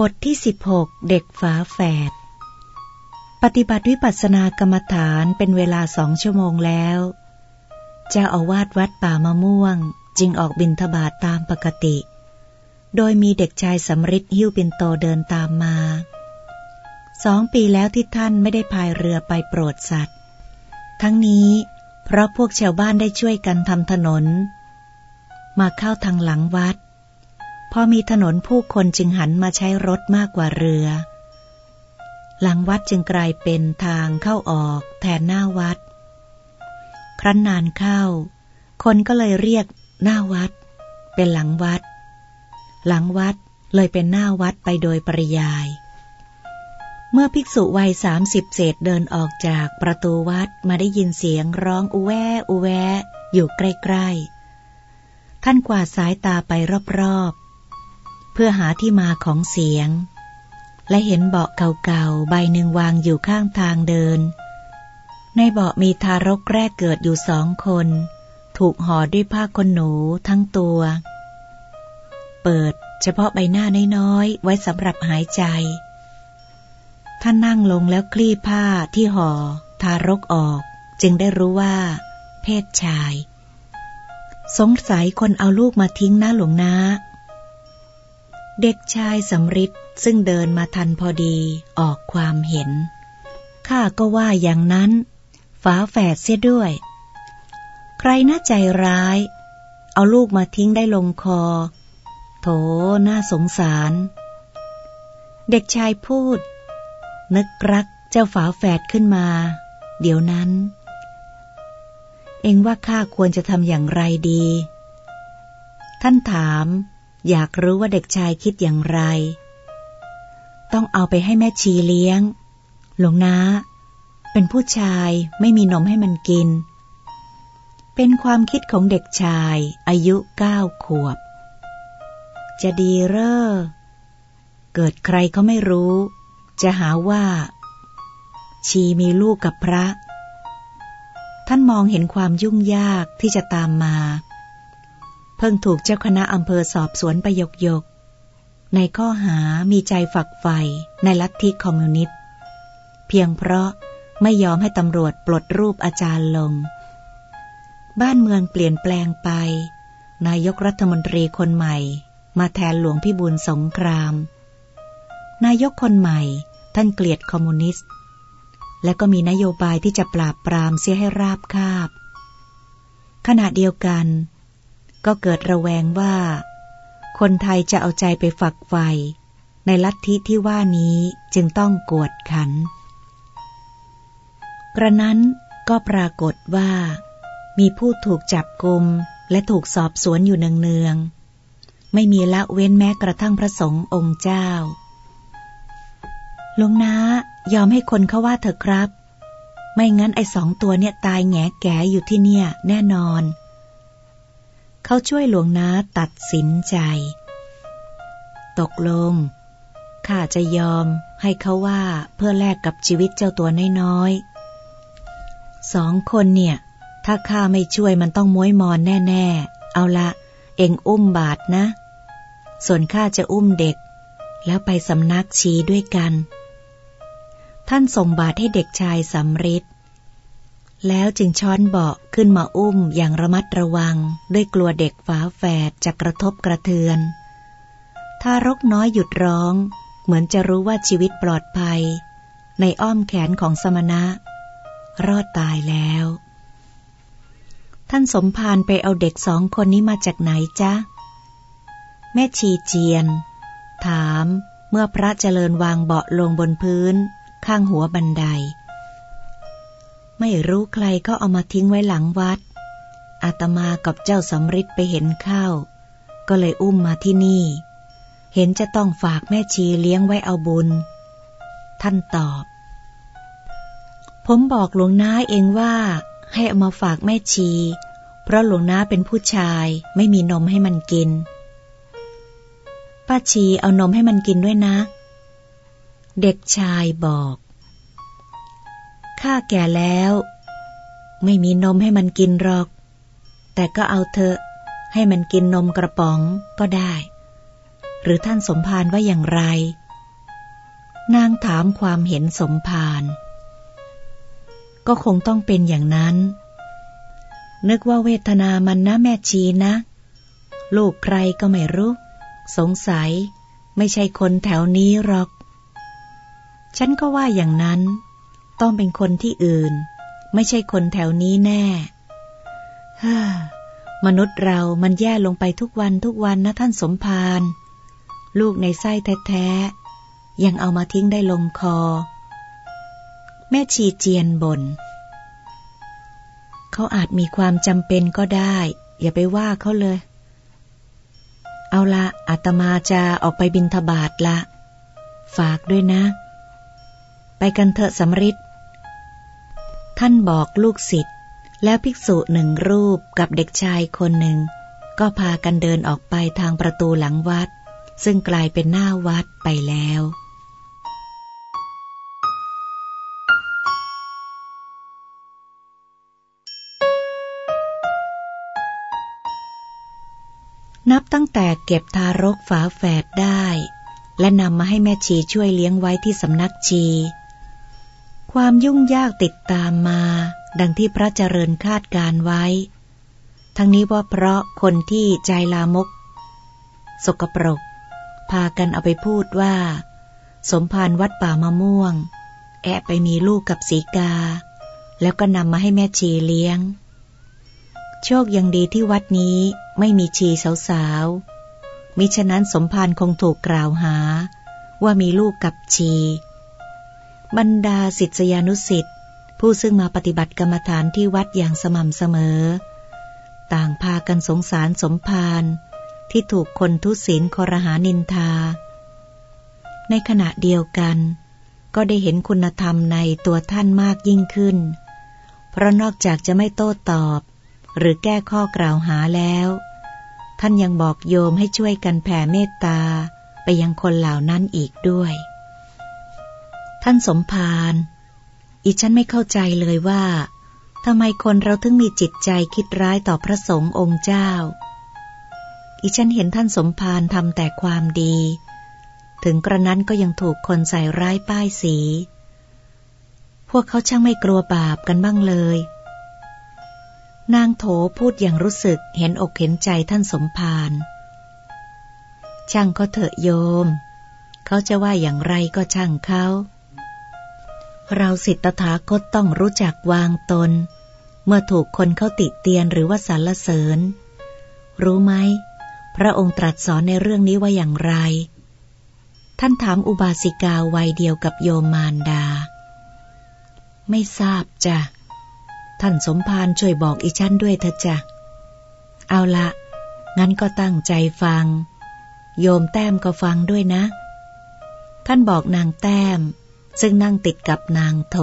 บทที่ 16 เด็กฝาแฝด ปฏิบัติวิปัสสนากรรมฐานเป็นเวลาสองชั่วโมงแล้ว เจ้าอาวาสวัดป่ามะม่วงจึงออกบินทบาทตามปกติ โดยมีเด็กชายสำริดหิ้วปินโตเดินตามมา สองปีแล้วที่ท่านไม่ได้พายเรือไปโปรดสัตว์ ทั้งนี้เพราะพวกชาวบ้านได้ช่วยกันทำถนน มาเข้าทางหลังวัด พอมีถนนผู้คนจึงหันมาใช้รถมากกว่าเรือ หลังวัดจึงกลายเป็นทางเข้าออกแทนหน้าวัด ครั้นนานเข้า คนก็เลยเรียกหน้าวัด เป็นหลังวัด หลังวัดเลยเป็นหน้าวัดไปโดยปริยาย เมื่อภิกษุวัยสามสิบเศษเดินออกจากประตูวัดมาได้ยินเสียงร้องอุแวอุแวอยู่ใกล้ ๆ ท่านกวาดสายตาไปรอบ เพื่อหาที่มาของเสียง และเห็นเบาะเก่าๆใบหนึ่งวางอยู่ข้างทางเดิน ในเบาะมีทารกแรกเกิดอยู่สองคน ถูกห่อด้วยผ้าขนหนูทั้งตัว เปิดเฉพาะใบหน้าน้อยๆไว้สำหรับหายใจ ท่านนั่งลงแล้วคลี่ผ้าที่ห่อทารกออก จึงได้รู้ว่า เพศชาย สงสัยคนเอาลูกมาทิ้งนะหลวงนา เด็กชายสำริดซึ่งเดินมาทันพอดีออกความเห็น ข้าก็ว่าอย่างนั้น ฝาแฝดเสียด้วย ใครน่าใจร้าย เอาลูกมาทิ้งได้ลงคอ โถ น่าสงสาร เด็กชายพูด นึกรักเจ้าฝาแฝดขึ้นมา เดี๋ยวนั้น เองว่าข้าควรจะทำอย่างไรดี ท่านถาม อยากรู้ว่าเด็กชายคิดอย่างไร ต้องเอาไปให้แม่ชีเลี้ยง หลวงนาเป็นผู้ชายไม่มีนมให้มันกิน เป็นความคิดของเด็กชายอายุเก้าขวบ จะดีเร่อ เกิดใครเขาไม่รู้ จะหาว่า ชีมีลูกกับพระ ท่านมองเห็นความยุ่งยากที่จะตามมา พิ่งถูกเจ้าคณะอำเภอสอบสวนประยกยก ในข้อหามีใจฝักใฝ่ในลัทธิคอมมิวนิสต์ เพียงเพราะไม่ยอมให้ตำรวจปลดรูปอาจารย์ลง บ้านเมืองเปลี่ยนแปลงไป นายกรัฐมนตรีคนใหม่ มาแทนหลวงพี่บุญสงคราม นายกคนใหม่ท่านเกลียดคอมมิวนิสต์ และก็มีนโยบายที่จะปราบปรามเสียให้ราบคาบ ขณะเดียวกัน ก็เกิดระแวงว่า คนไทยจะเอาใจไปฝักใฝ่ในลัทธิที่ว่านี้จึงต้องกวดขัน กระนั้นก็ปรากฏว่า มีผู้ถูกจับกลุมและถูกสอบสวนอยู่เนืองๆไม่มีละเว้นแม้กระทั่งพระสงฆ์องค์เจ้าลุงนายอมให้คนเขาว่าเถอะครับ ไม่งั้นไอ้สองตัวเนี่ยตายแงแก่อยู่ที่เนี่ย แน่นอน เขาช่วยหลวงนาตัดสินใจ ตกลง ข้าจะยอมให้เขาว่าเพื่อแลกกับชีวิตเจ้าตัวน้อยๆสองคนเนี่ย ถ้าข้าไม่ช่วยมันต้องม้วยมอนแน่ๆ เอาละ เองอุ้มบาทนะ ส่วนข้าจะอุ้มเด็ก แล้วไปสำนักชีด้วยกัน ท่านส่งบาทให้เด็กชายสำริด แล้วจึงช้อนเบาะขึ้นมาอุ้มอย่างระมัดระวัง ด้วยกลัวเด็กฝาแฝดจะกระทบกระเทือน ทารกน้อยหยุดร้อง เหมือนจะรู้ว่าชีวิตปลอดภัย ในอ้อมแขนของสมณะ รอดตายแล้ว ท่านสมภารไปเอาเด็กสองคนนี้มาจากไหนจ๊ะ แม่ชีเจียน ถามเมื่อพระเจริญวางเบาะลงบนพื้น ข้างหัวบันได ไม่รู้ใครก็เอามาทิ้งไว้หลังวัด อาตมากับเจ้าสำริดไปเห็นเข้า ก็เลยอุ้มมาที่นี่ เห็นจะต้องฝากแม่ชีเลี้ยงไว้เอาบุญ ท่านตอบ ผมบอกหลวงน้าเองว่า ให้เอามาฝากแม่ชี เพราะหลวงน้าเป็นผู้ชายไม่มีนมให้มันกิน ป้าชีเอานมให้มันกินด้วยนะ เด็กชายบอก ข้าแก่แล้ว ไม่มีนมให้มันกินหรอก แต่ก็เอาเถอะ ให้มันกินนมกระป๋องก็ได้ หรือท่านสมภารว่าอย่างไร นางถามความเห็นสมภารก็คงต้องเป็นอย่างนั้น นึกว่าเวทนามันนะแม่ชีนะ ลูกใครก็ไม่รู้ สงสัย ไม่ใช่คนแถวนี้หรอก ฉันก็ว่าอย่างนั้น ต้องเป็นคนที่อื่น ไม่ใช่คนแถวนี้แน่ฮ่ามนุษย์เรามันแย่ลงไปทุกวันทุกวันนะท่านสมภารลูกในไส้แท้ๆ ยังเอามาทิ้งได้ลงคอ แม่ชีเจียนบนเขาอาจมีความจำเป็นก็ได้ อย่าไปว่าเขาเลย เอาละอาตมาจะออกไปบินทบาทละ ฝากด้วยนะ ไปกันเถอะสำริด ท่านบอกลูกศิษย์แล้วภิกษุหนึ่งรูปกับเด็กชายคนหนึ่ง ก็พากันเดินออกไปทางประตูหลังวัด ซึ่งกลายเป็นหน้าวัดไปแล้วนับตั้งแต่เก็บทารกฝาแฝดได้ และนำมาให้แม่ชีช่วยเลี้ยงไว้ที่สำนักชี ความยุ่งยากติดตามมา ดังที่พระเจริญคาดการไว้ ทั้งนี้ว่าเพราะคนที่ใจลามก สกปรก พากันเอาไปพูดว่า สมภารวัดป่ามะม่วง แอบไปมีลูกกับสีกา แล้วก็นำมาให้แม่ชีเลี้ยง โชคยังดีที่วัดนี้ไม่มีชีสาวๆมิฉะนั้นสมภารคงถูกกล่าวหา ว่ามีลูกกับชี บรรดาศิษยานุสิ์ผู้ซึ่งมาปฏิบัติกรรมฐานที่วัดอย่างสม่ำเสมอ ต่างพากันสงสารสมภารที่ถูกคนทุศีลคอรหานินทา ในขณะเดียวกัน ก็ได้เห็นคุณธรรมในตัวท่านมากยิ่งขึ้น เพราะนอกจากจะไม่โต้ตอบ หรือแก้ข้อกล่าวหาแล้ว ท่านยังบอกโยมให้ช่วยกันแผ่เมตตาไปยังคนเหล่านั้นอีกด้วย ท่านสมภารอีฉันไม่เข้าใจเลยว่าทำไมคนเราถึงมีจิตใจคิดร้ายต่อพระสงฆ์องค์เจ้า อีฉันเห็นท่านสมภารทำแต่ความดี ถึงกระนั้นก็ยังถูกคนใส่ร้ายป้ายสี พวกเขาช่างไม่กลัวบาปกันบ้างเลย นางโถพูดอย่างรู้สึกเห็นอกเห็นใจท่านสมภารช่างเขาเถอะโยม เขาจะว่าอย่างไรก็ช่างเขา เราสิทธถาคตต้องรู้จักวางตน เมื่อถูกคนเข้าติเตียนหรือว่าสรรเสริญ รู้ไหม พระองค์ตรัสสอนในเรื่องนี้ว่าอย่างไร ท่านถามอุบาสิกาวัยเดียวกับโยมมารดา ไม่ทราบจ้ะ ท่านสมภารช่วยบอกอีฉันด้วยเถอะจ้ะ เอาละงั้นก็ตั้งใจฟัง โยมแต้มก็ฟังด้วยนะ ท่านบอกนางแต้ม ซึ่งนั่งติดกับนางโถ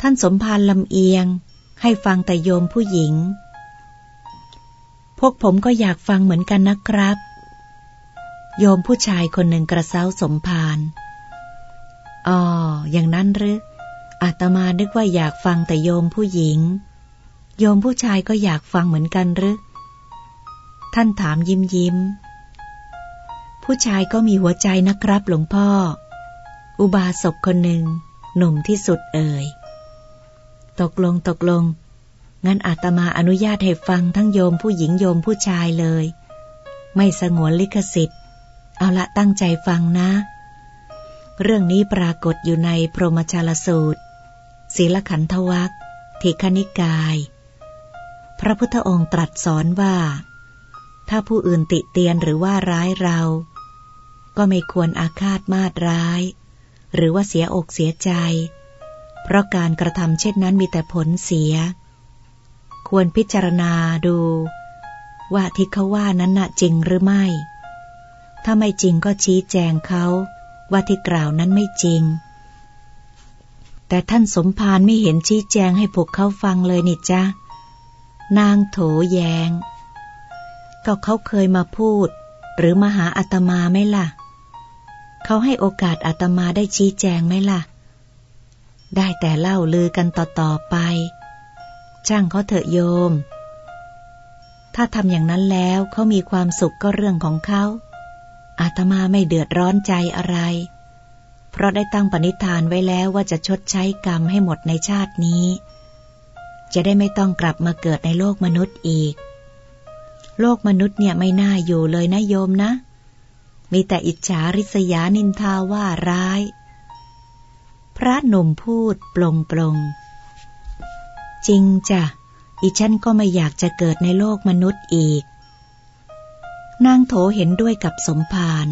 ท่านสมภารลำเอียง ให้ฟังแต่โยมผู้หญิง พวกผมก็อยากฟังเหมือนกันนะครับ โยมผู้ชายคนหนึ่งกระเซ้าสมภารอ๋อ อย่างนั้นหรืออาตมานึกว่าอยากฟังแต่โยมผู้หญิง โยมผู้ชายก็อยากฟังเหมือนกันหรือท่านถามยิ้มยิ้ม ผู้ชายก็มีหัวใจนะครับหลวงพ่อ อุบาสกคนหนึ่ง หนุ่มที่สุดเอ่ย ตกลงตกลง งั้นอาตมาอนุญาตให้ฟังทั้งโยมผู้หญิงโยมผู้ชายเลย ไม่สงวนลิขสิทธิ์ เอาละตั้งใจฟังนะ เรื่องนี้ปรากฏอยู่ในพรหมชาลสูตร ศีลขันธวัคทิคณิกาย พระพุทธองค์ตรัสสอนว่า ถ้าผู้อื่นติเตียนหรือว่าร้ายเรา ก็ไม่ควรอาฆาตมาตร้าย หรือว่าเสียอกเสียใจ เพราะการกระทำเช่นนั้นมีแต่ผลเสีย ควรพิจารณาดู ว่าที่เขาว่านั้นน่ะจริงหรือไม่ ถ้าไม่จริงก็ชี้แจงเขาว่าที่กล่าวนั้นไม่จริง แต่ท่านสมภารไม่เห็นชี้แจงให้พวกเขาฟังเลยนี่จ้ะนางโถแยง ก็เขาเคยมาพูด หรือมาหาอาตมาไหมล่ะ เขาให้โอกาสอาตมาได้ชี้แจงไหมล่ะ ได้แต่เล่าลือกันต่อๆไป ช่างเขาเถอะโยม ถ้าทำอย่างนั้นแล้วเขามีความสุขก็เรื่องของเขา อาตมาไม่เดือดร้อนใจอะไร เพราะได้ตั้งปณิธานไว้แล้วว่าจะชดใช้กรรมให้หมดในชาตินี้ จะได้ไม่ต้องกลับมาเกิดในโลกมนุษย์อีก โลกมนุษย์เนี่ยไม่น่าอยู่เลยนะโยมนะ มีแต่อิจฉาริษยานินทาว่าร้าย พระหนุ่มพูดปลงปลงจริงจ้ะ อีฉันก็ไม่อยากจะเกิดในโลกมนุษย์อีก นางโถเห็นด้วยกับสมภาร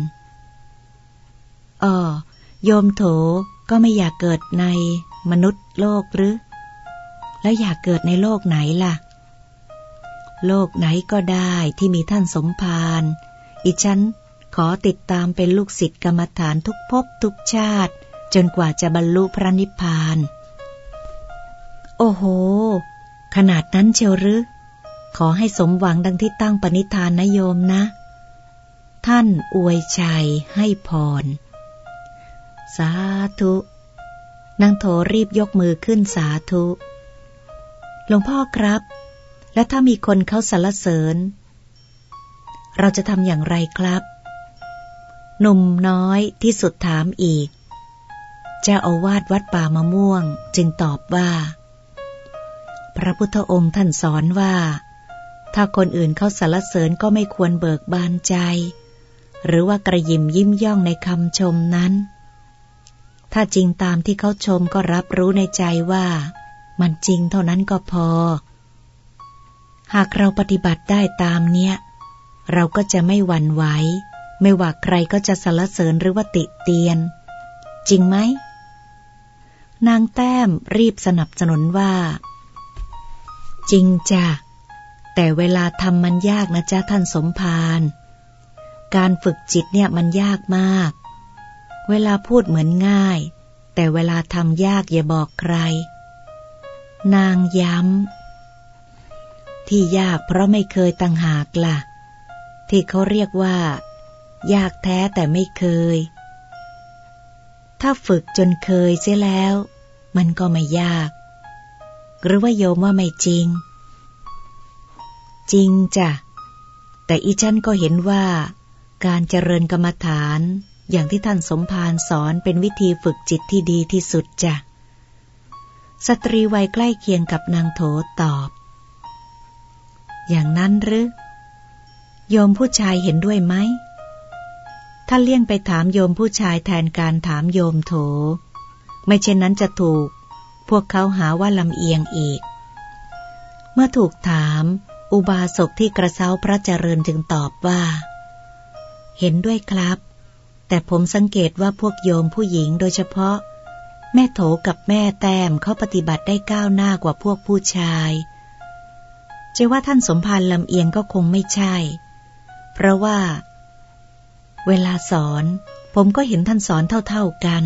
ออโยมโถก็ไม่อยากเกิดในมนุษย์โลกหรือ แล้วอยากเกิดในโลกไหนล่ะ โลกไหนก็ได้ที่มีท่านสมภารอีฉัน ขอติดตามเป็นลูกศิษย์กรรมฐานทุกภพทุกชาติ จนกว่าจะบรรลุพระนิพพาน โอ้โห ขนาดนั้นเชียวหรือขอให้สมหวังดังที่ตั้งปณิธานนะโยมนะ ท่านอวยชัยให้พร สาธุนางโถรีบยกมือขึ้นสาธุ หลวงพ่อครับ และถ้ามีคนเขาสรรเสริญ เราจะทำอย่างไรครับ หนุ่มน้อยที่สุดถามอีก เจ้าอาวาสวัดป่ามะม่วงจึงตอบว่า พระพุทธองค์ท่านสอนว่า ถ้าคนอื่นเขาสรรเสริญก็ไม่ควรเบิกบานใจ หรือว่ากระยิมยิ้มย่องในคำชมนั้น ถ้าจริงตามที่เขาชมก็รับรู้ในใจว่า มันจริงเท่านั้นก็พอ หากเราปฏิบัติได้ตามเนี้ย เราก็จะไม่หวั่นไหว ไม่ว่าใครก็จะสรรเสริญหรือว่าติเตียน จริงไหม นางแต้มรีบสนับสนุนว่า จริงจ้ะ แต่เวลาทำมันยากนะจ๊ะท่านสมภารการฝึกจิตเนี่ยมันยากมาก เวลาพูดเหมือนง่าย แต่เวลาทำยากอย่าบอกใคร นางย้ำ ที่ยากเพราะไม่เคยตั้งหากละ่ะ ที่เขาเรียกว่า ยากแท้แต่ไม่เคย ถ้าฝึกจนเคยเสียแล้ว มันก็ไม่ยาก หรือว่าโยมว่าไม่จริง จริงจ้ะ แต่อีฉันก็เห็นว่า การเจริญกรรมฐานอย่างที่ท่านสมภารสอนเป็นวิธีฝึกจิตที่ดีที่สุดจ้ะ สตรีวัยใกล้เคียงกับนางโถตอบ อย่างนั้นหรือ โยมผู้ชายเห็นด้วยไหม ถ้าเลี่ยงไปถามโยมผู้ชายแทนการถามโยมโถ ไม่เช่นนั้นจะถูก พวกเขาหาว่าลำเอียงอีก เมื่อถูกถาม อุบาสกที่กระเซ้าพระเจริญจึงตอบว่า เห็นด้วยครับ แต่ผมสังเกตว่าพวกโยมผู้หญิงโดยเฉพาะ แม่โถกับแม่แต้มเขาปฏิบัติได้ก้าวหน้ากว่าพวกผู้ชายจะว่าท่านสมภารลำเอียงก็คงไม่ใช่ เพราะว่า เวลาสอน ผมก็เห็นท่านสอนเท่าๆกัน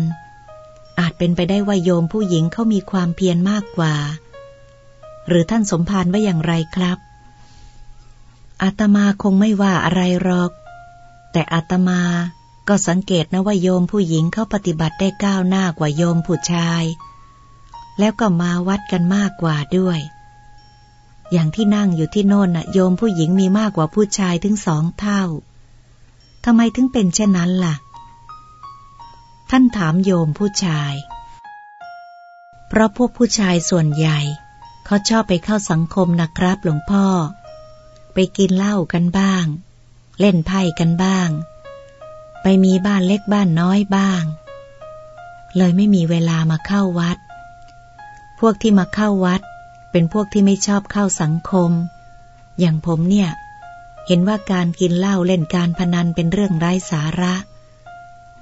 อาจเป็นไปได้ว่าโยมผู้หญิงเขามีความเพียรมากกว่า หรือท่านสมภารว่าอย่างไรครับ อาตมาคงไม่ว่าอะไรหรอก แต่อาตมาก็สังเกตนะว่าโยมผู้หญิงเขาปฏิบัติได้ก้าวหน้ากว่าโยมผู้ชาย แล้วก็มาวัดกันมากกว่าด้วย อย่างที่นั่งอยู่ที่โน่นน่ะโยมผู้หญิงมีมากกว่าผู้ชายถึงสองเท่า ทำไมถึงเป็นเช่นนั้นล่ะ ท่านถามโยมผู้ชาย เพราะพวกผู้ชายส่วนใหญ่ เขาชอบไปเข้าสังคมนะครับหลวงพ่อ ไปกินเหล้ากันบ้าง เล่นไพ่กันบ้าง ไปมีบ้านเล็กบ้านน้อยบ้าง เลยไม่มีเวลามาเข้าวัด พวกที่มาเข้าวัด เป็นพวกที่ไม่ชอบเข้าสังคม อย่างผมเนี่ย เห็นว่าการกินเหล้าเล่นการพนันเป็นเรื่องไร้สาระ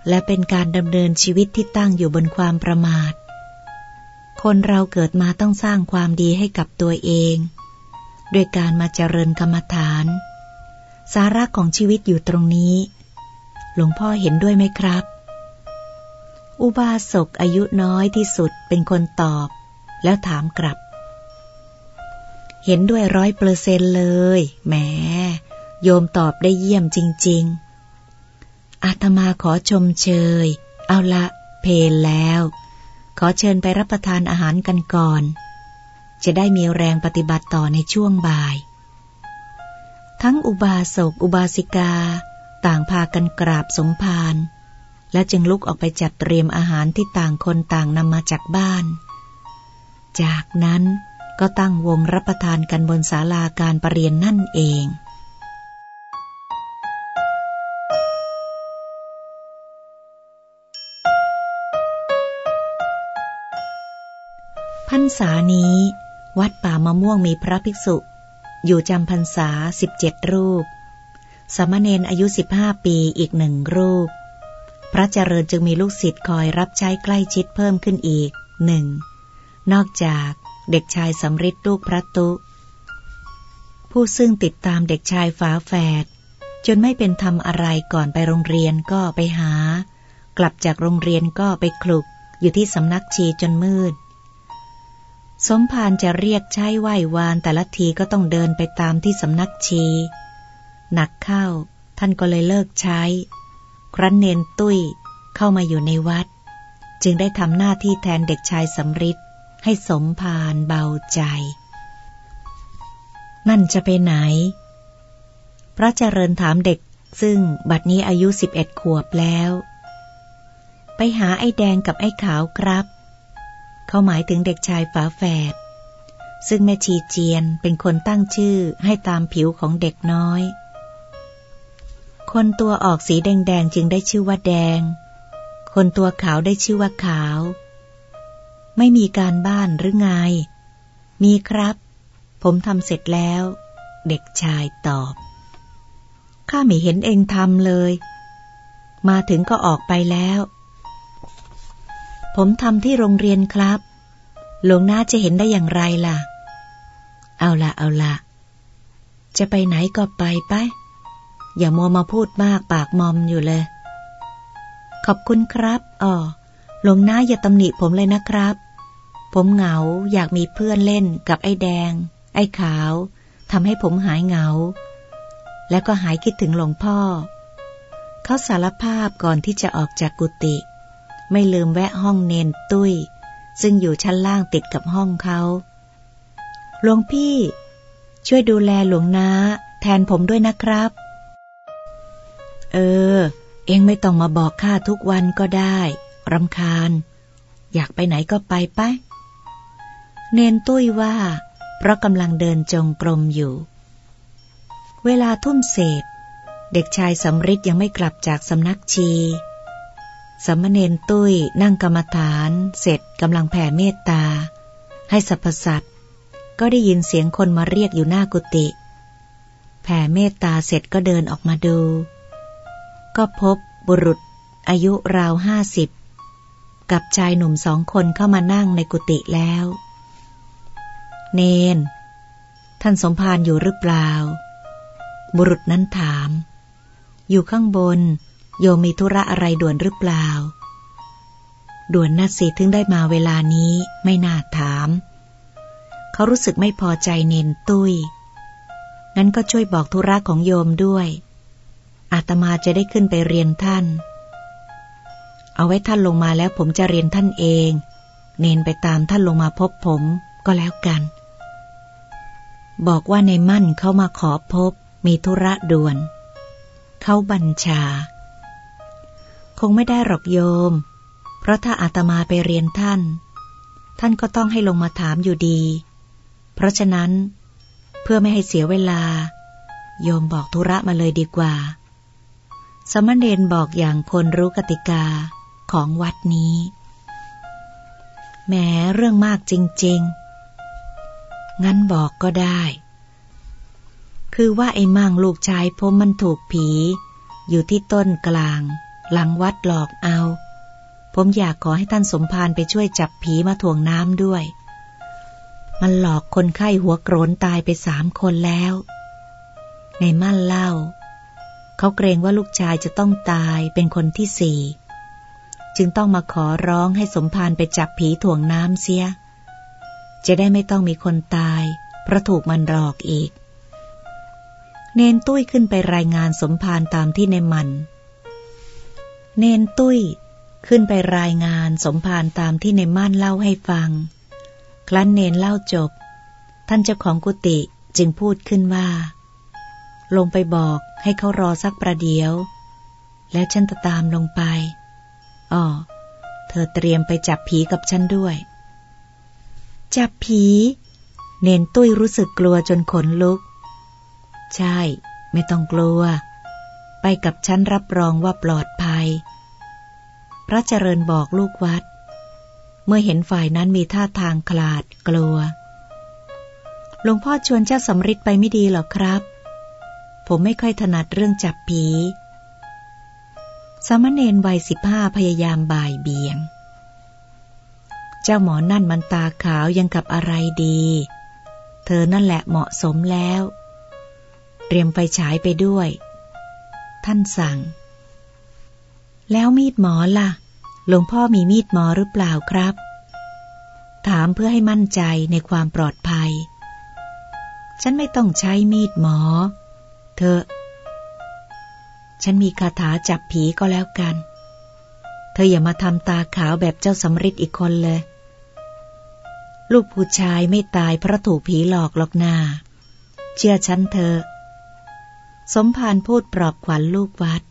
และเป็นการดำเนินชีวิตที่ตั้งอยู่บนความประมาท คนเราเกิดมาต้องสร้างความดีให้กับตัวเอง ด้วยการมาเจริญกรรมฐาน สาระของชีวิตอยู่ตรงนี้ หลวงพ่อเห็นด้วยไหมครับ อุบาสกอายุน้อยที่สุดเป็นคนตอบ แล้วถามกลับเห็นด้วยร้อยเปอร์เซนเลย แหม โยมตอบได้เยี่ยมจริง ๆ อาตมาขอชมเชย เอาละเพลแล้ว ขอเชิญไปรับประทานอาหารกันก่อน จะได้มีแรงปฏิบัติต่อในช่วงบ่าย ทั้งอุบาสกอุบาสิกา ต่างพากันกราบสมภารแล้วจึงลุกออกไปจัดเตรียมอาหารที่ต่างคนต่างนำมาจากบ้าน จากนั้นก็ตั้งวงรับประทานกันบนศาลาการประเรียนนั่นเอง พรรษานี้ วัดป่ามะม่วงมีพระภิกษุ อยู่จำพรรษาสิบเจ็ดรูป สมณเณรอายุสิบห้าปีอีกหนึ่งรูป พระเจริญจึงมีลูกศิษย์คอยรับใช้ใกล้ชิดเพิ่มขึ้นอีกหนึ่งนอกจากเด็กชายสำริดลูกพระตุ ผู้ซึ่งติดตามเด็กชายฝาแฝดจนไม่เป็นทำอะไรก่อนไปโรงเรียนก็ไปหา กลับจากโรงเรียนก็ไปคลุกอยู่ที่สำนักชีจนมืด สมภารจะเรียกใช้ไหว้วานแต่ละทีก็ต้องเดินไปตามที่สำนักชี หนักเข้า ท่านก็เลยเลิกใช้ ครั้นเนนตุ้ยเข้ามาอยู่ในวัด จึงได้ทำหน้าที่แทนเด็กชายสำริดให้สมภารเบาใจ นั่นจะไปไหน พระเจริญถามเด็กซึ่งบัดนี้อายุสิบเอ็ดขวบแล้ว ไปหาไอ้แดงกับไอ้ขาวครับ เขาหมายถึงเด็กชายฝาแฝด ซึ่งแม่ชีเจียนเป็นคนตั้งชื่อให้ตามผิวของเด็กน้อย คนตัวออกสีแดงๆจึงได้ชื่อว่าแดง คนตัวขาวได้ชื่อว่าขาว ไม่มีการบ้านหรือไง มีครับ ผมทำเสร็จแล้ว เด็กชายตอบ ข้าไม่เห็นเองทำเลย มาถึงก็ออกไปแล้ว ผมทำที่โรงเรียนครับ หลวงน้าจะเห็นได้อย่างไรล่ะ เอาละเอาละจะไปไหนก็ไปไปอย่ามัวมาพูดมากปากมอมอยู่เลย ขอบคุณครับอ๋อหลวงน้าอย่าตำหนิผมเลยนะครับ ผมเหงาอยากมีเพื่อนเล่นกับไอ้แดง ไอ้ขาวทำให้ผมหายเหงา แล้วก็หายคิดถึงหลวงพ่อ เขาสารภาพก่อนที่จะออกจากกุฏิ ไม่ลืมแวะห้องเนนตุ้ย ซึ่งอยู่ชั้นล่างติดกับห้องเขาหลวงพี่ ช่วยดูแลหลวงนาแทนผมด้วยนะครับ เออ เองไม่ต้องมาบอกข้าทุกวันก็ได้รำคาญ อยากไปไหนก็ไปไป เนนตุ้ยว่า เพราะกำลังเดินจงกรมอยู่ เวลาทุ่มเศษ เด็กชายสำริดยังไม่กลับจากสำนักชี สมณเณรตุ้ยนั่งกรรมฐาน เสร็จกำลังแผ่เมตตา ให้สรรพสัตว์ก็ได้ยินเสียงคนมาเรียกอยู่หน้ากุฏิแผ่เมตตาเสร็จก็เดินออกมาดู ก็พบบุรุษอายุราวห้าสิบกับชายหนุ่มสองคนเข้ามานั่งในกุฏิแล้ว เนน ท่านสมภารอยู่หรือเปล่า บุรุษนั้นถาม อยู่ข้างบน โยมมีธุระอะไรด่วนหรือเปล่า ด่วนนัดสิถึงได้มาเวลานี้ไม่น่าถาม เขารู้สึกไม่พอใจเนนตุ้ย งั้นก็ช่วยบอกธุระของโยมด้วย อาตมาจะได้ขึ้นไปเรียนท่าน เอาไว้ท่านลงมาแล้วผมจะเรียนท่านเอง เนนไปตามท่านลงมาพบผมก็แล้วกัน บอกว่าในมั่นเขามาขอพบมีธุระด่วน เขาบัญชา คงไม่ได้หรอกโยม เพราะถ้าอาตมาไปเรียนท่าน ท่านก็ต้องให้ลงมาถามอยู่ดี เพราะฉะนั้น เพื่อไม่ให้เสียเวลา โยมบอกธุระมาเลยดีกว่า สมณเณรบอกอย่างคนรู้กติกาของวัดนี้แม้เรื่องมากจริง ๆ งั้นบอกก็ได้ คือว่าไอ้มั่งลูกชายผมมันถูกผี อยู่ที่ต้นกลาง หลังวัดหลอกเอา ผมอยากขอให้ท่านสมภารไปช่วยจับผีมาถ่วงน้ำด้วย มันหลอกคนไข้หัวโกรนตายไปสามคนแล้ว ในมั่นเล่า เขาเกรงว่าลูกชายจะต้องตายเป็นคนที่สี่ จึงต้องมาขอร้องให้สมภารไปจับผีถ่วงน้ำเสีย จะได้ไม่ต้องมีคนตายเพราะถูกมันหลอกอีก เนนตุ้ยขึ้นไปรายงานสมภารตามที่ในมัน เนนตุ้ย ขึ้นไปรายงานสมภารตามที่ในม่านเล่าให้ฟัง ครั้นเนนเล่าจบ ท่านเจ้าของกุฏิจึงพูดขึ้นว่า ลงไปบอกให้เขารอสักประเดี๋ยว แล้วฉันจะตามลงไปอ๋อเธอเตรียมไปจับผีกับฉันด้วย จับผี เนนตุ้ยรู้สึกกลัวจนขนลุก ใช่ ไม่ต้องกลัว ไปกับฉันรับรองว่าปลอด พระเจริญบอกลูกวัด เมื่อเห็นฝ่ายนั้นมีท่าทางคลาดกลัว หลวงพ่อชวนเจ้าสำริดไปไม่ดีหรอครับ ผมไม่ค่อยถนัดเรื่องจับผีสามเณรวัยสิบห้าพยายามบ่ายเบียง เจ้าหมอนั่นมันตาขาวยังกับอะไรดี เธอนั่นแหละเหมาะสมแล้ว เตรียมไฟฉายไปด้วย ท่านสั่ง แล้วมีดหมอล่ะ หลวงพ่อมีมีดหมอหรือเปล่าครับ ถามเพื่อให้มั่นใจในความปลอดภัย ฉันไม่ต้องใช้มีดหมอ เธอ ฉันมีคาถาจับผีก็แล้วกัน เธออย่ามาทำตาขาวแบบเจ้าสำริดอีกคนเลย ลูกผู้ชายไม่ตายเพราะถูกผีหลอกหรอกนาเชื่อฉันเธอ สมภารพูดปลอบขวัญลูกวัด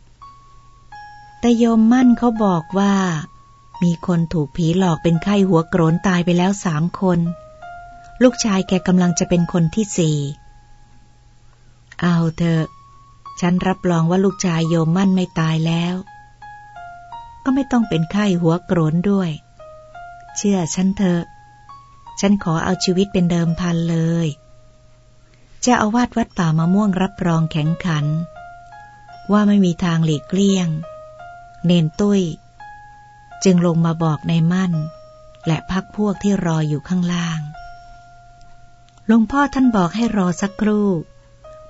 แต่โยมมั่นเขาบอกว่า มีคนถูกผีหลอกเป็นไข้หัวโกรนตายไปแล้วสามคน ลูกชายแกกำลังจะเป็นคนที่สี่เอาเธอะฉันรับรองว่าลูกชายโยมมั่นไม่ตายแล้ว ก็ไม่ต้องเป็นไข้หัวโกรนด้วย เชื่อฉันเถอะ ฉันขอเอาชีวิตเป็นเดิมพันเลยจะอาวาดวัดป่ามะม่วงรับรองแข็งขัน ว่าไม่มีทางหลีกเลี่ยง เนนตุ้ย จึงลงมาบอกในมั่น และพักพวกที่รออยู่ข้างล่างหลวงพ่อท่านบอกให้รอสักครู่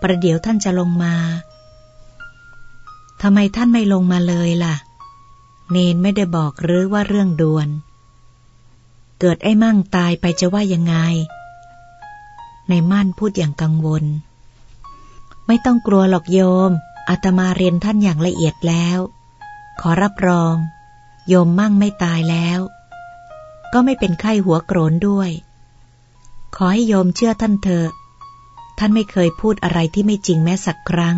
ประเดี๋ยวท่านจะลงมาทำไมท่านไม่ลงมาเลยล่ะ เนนไม่ได้บอกหรือว่าเรื่องด่วน เกิดไอ้มั่งตายไปจะว่ายังไง ในมั่นพูดอย่างกังวล ไม่ต้องกลัวหรอกโยมอาตมาเรียนท่านอย่างละเอียดแล้ว ขอรับรอง โยมมั่งไม่ตายแล้ว ก็ไม่เป็นไข้หัวโกรนด้วย ขอให้โยมเชื่อท่านเถอะ ท่านไม่เคยพูดอะไรที่ไม่จริงแม้สักครั้ง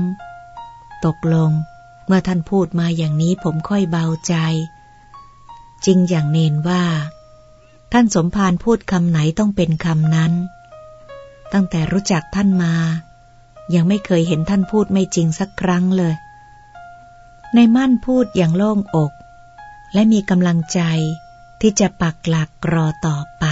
ตกลง เมื่อท่านพูดมาอย่างนี้ผมค่อยเบาใจ จริงอย่างเนนว่า ท่านสมภารพูดคำไหนต้องเป็นคำนั้น ตั้งแต่รู้จักท่านมา ยังไม่เคยเห็นท่านพูดไม่จริงสักครั้งเลย ในมั่นพูดอย่างโล่งอก และมีกำลังใจที่จะปักหลักรอต่อไป